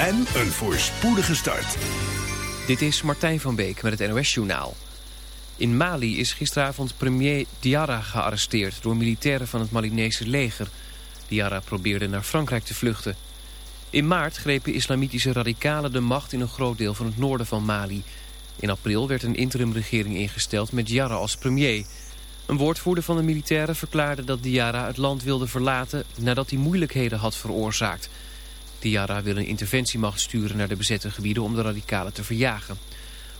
en een voorspoedige start. Dit is Martijn van Beek met het NOS-journaal. In Mali is gisteravond premier Diarra gearresteerd door militairen van het Malinese leger. Diarra probeerde naar Frankrijk te vluchten. In maart grepen islamitische radicalen de macht in een groot deel van het noorden van Mali. In april werd een interimregering ingesteld met Diarra als premier. Een woordvoerder van de militairen verklaarde dat Diarra het land wilde verlaten nadat hij moeilijkheden had veroorzaakt... Diarra wil een interventiemacht sturen naar de bezette gebieden om de radicalen te verjagen.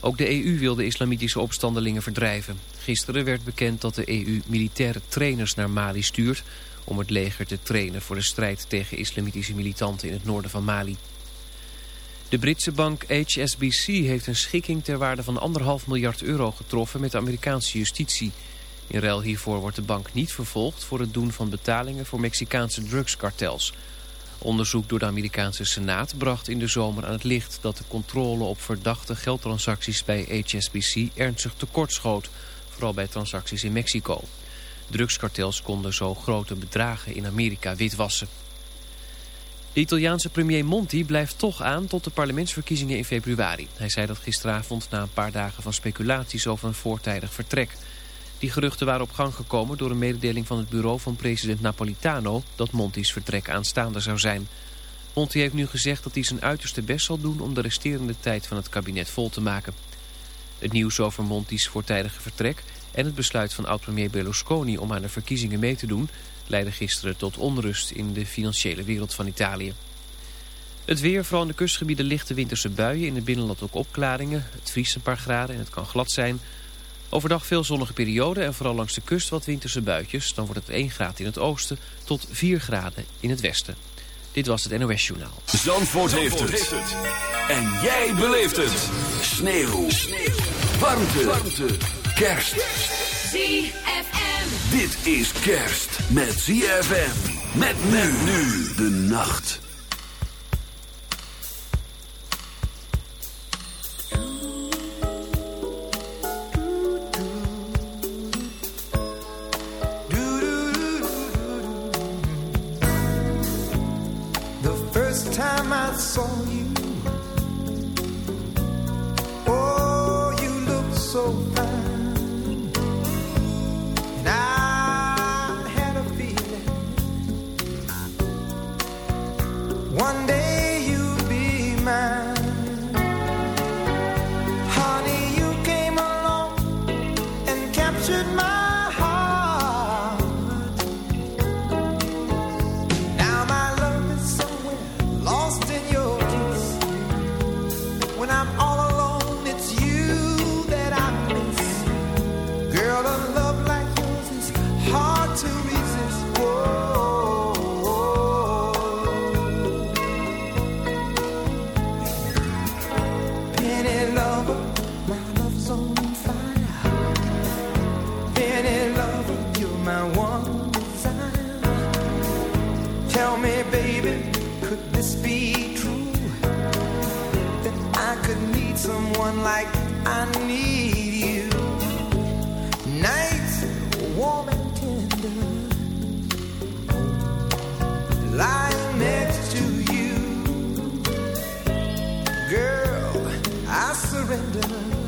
Ook de EU wil de islamitische opstandelingen verdrijven. Gisteren werd bekend dat de EU militaire trainers naar Mali stuurt... om het leger te trainen voor de strijd tegen islamitische militanten in het noorden van Mali. De Britse bank HSBC heeft een schikking ter waarde van anderhalf miljard euro getroffen met de Amerikaanse justitie. In ruil hiervoor wordt de bank niet vervolgd voor het doen van betalingen voor Mexicaanse drugskartels... Onderzoek door de Amerikaanse Senaat bracht in de zomer aan het licht dat de controle op verdachte geldtransacties bij HSBC ernstig tekortschoot, vooral bij transacties in Mexico. Drugskartels konden zo grote bedragen in Amerika witwassen. De Italiaanse premier Monti blijft toch aan tot de parlementsverkiezingen in februari. Hij zei dat gisteravond na een paar dagen van speculaties over een voortijdig vertrek. Die geruchten waren op gang gekomen door een mededeling van het bureau van president Napolitano dat Monti's vertrek aanstaande zou zijn. Monti heeft nu gezegd dat hij zijn uiterste best zal doen om de resterende tijd van het kabinet vol te maken. Het nieuws over Monti's voortijdige vertrek en het besluit van oud-premier Berlusconi om aan de verkiezingen mee te doen leidde gisteren tot onrust in de financiële wereld van Italië. Het weer, vooral in de kustgebieden lichte winterse buien, in het binnenland ook opklaringen. Het vriest een paar graden en het kan glad zijn. Overdag veel zonnige perioden en vooral langs de kust wat winterse buitjes. Dan wordt het 1 graad in het oosten tot 4 graden in het westen. Dit was het NOS Journaal. Zandvoort, heeft, het. En jij beleeft het. Sneeuw. Sneeuw. Warmte. Warmte. Kerst. ZFM. Dit is kerst met ZFM. Met men nu de nacht. Saw you, surrender.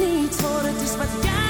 Niet voor, het is wat jij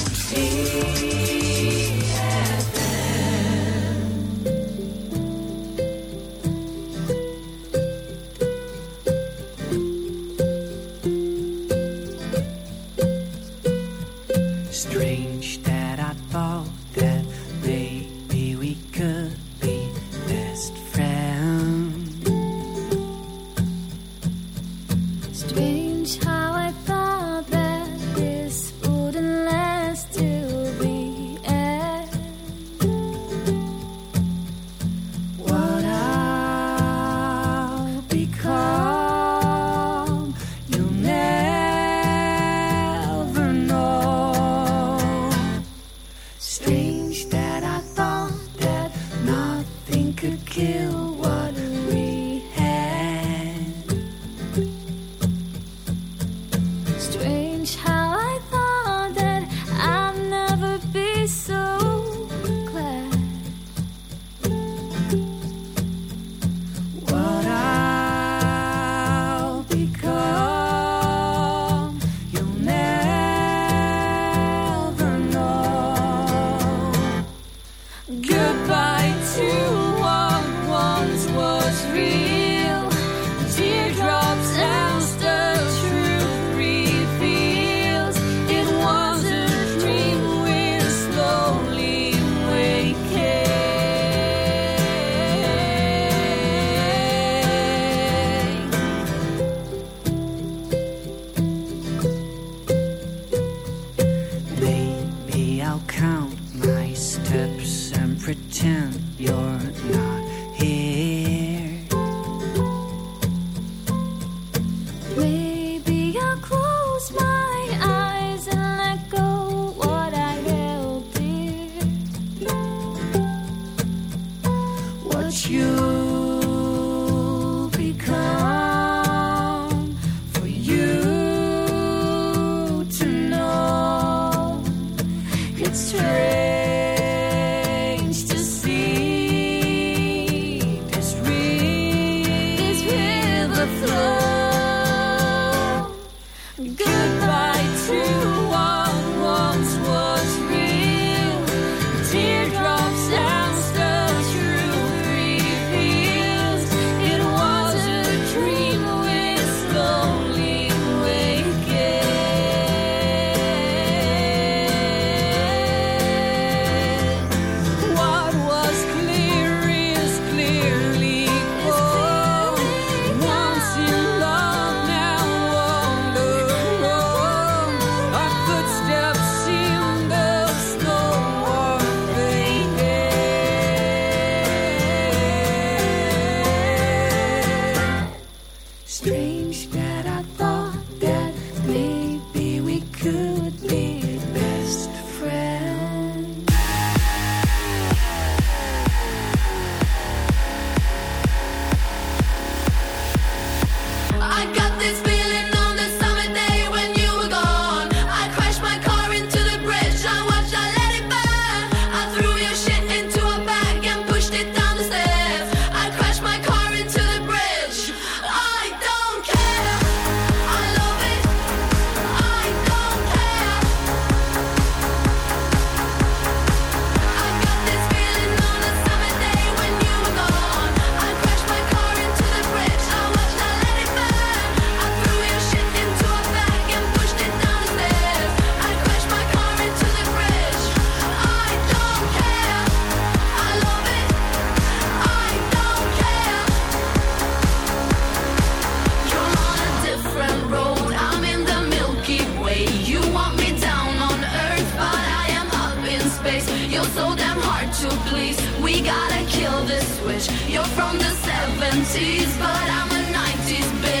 You're from the 70s, but I'm a 90s bitch.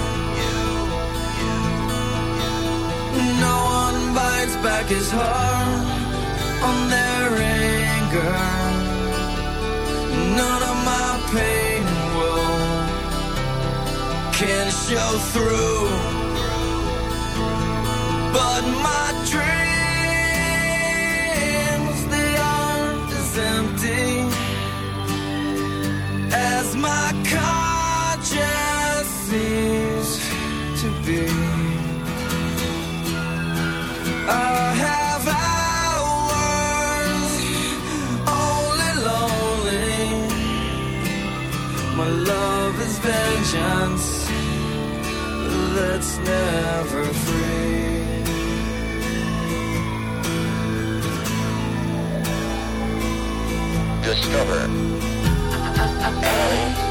Bites back his heart on their anger. None of my pain will can show through. But my dreams, they aren't as empty as my conscience seems to be. Vengeance that's never free. Discover.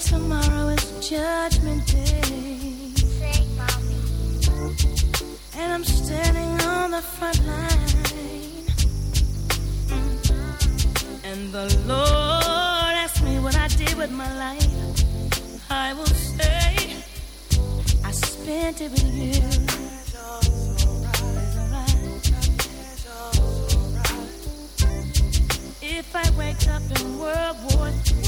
If tomorrow is judgment day, and I'm standing on the front line, and the Lord asks me what I did with my life, I will say, I spent it with you. If I wake up in World War III,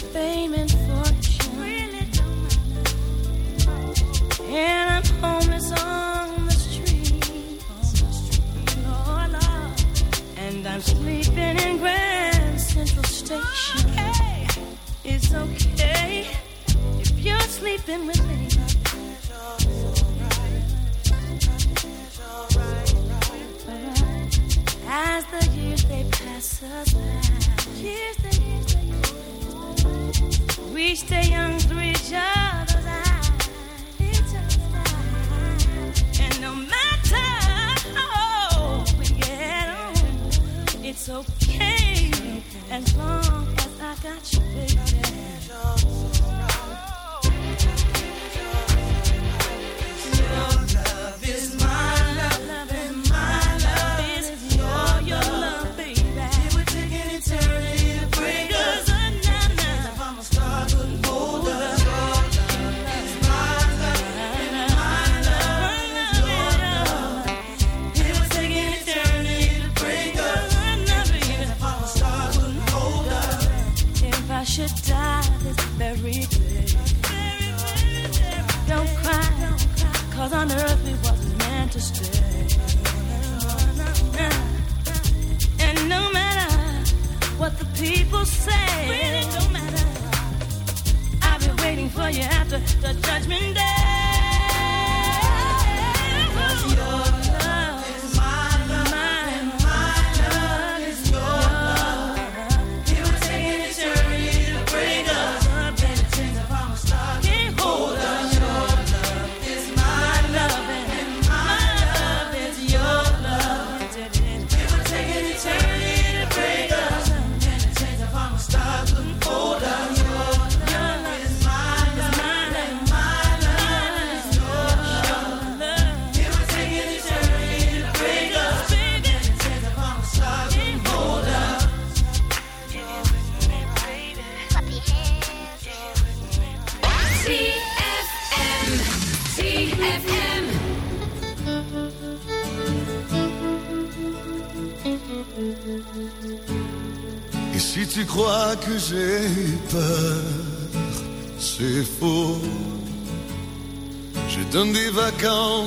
Fame and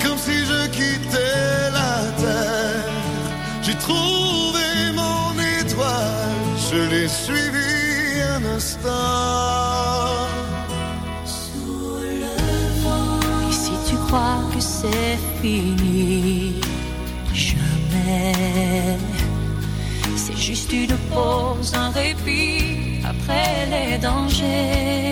Comme si je quittais la terre. J'ai trouvé mon étoile, je l'ai suivi un instant. Et si tu crois que c'est fini, jamais. C'est juste une pause, un répit après les dangers.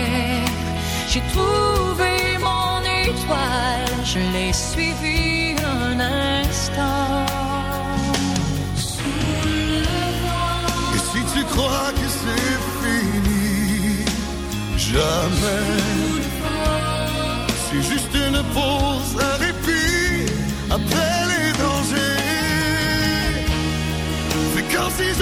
J'ai trouvé mon étoile, je l'ai suivie un instant. Et si tu crois que c'est fini, jamais. C'est juste une pause, un répit après les dangers. Fréquence 6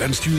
wenst u...